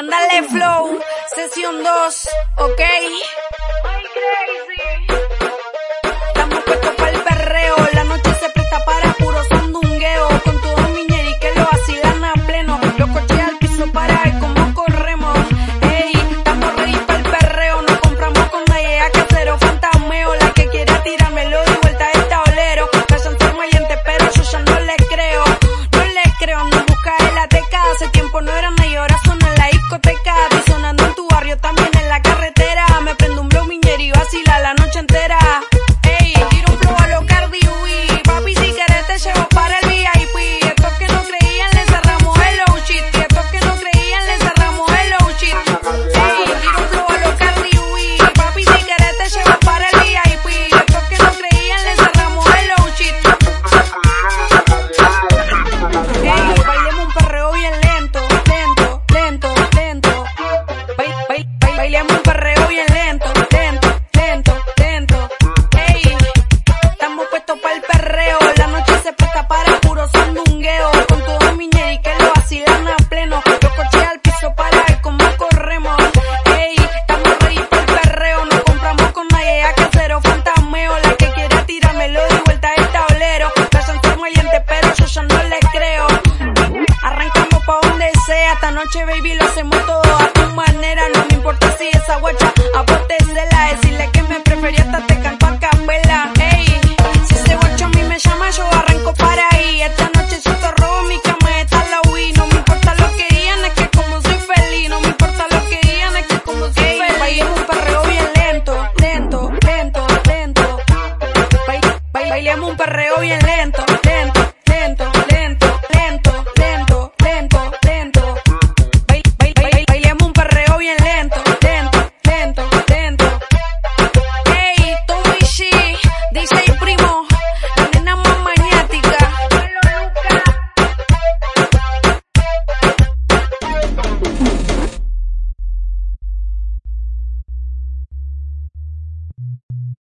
Mándale flow, sesión 2, ok. noche, baby, lo hacemos todo a tu manera. No me importa si es aguacha, aporte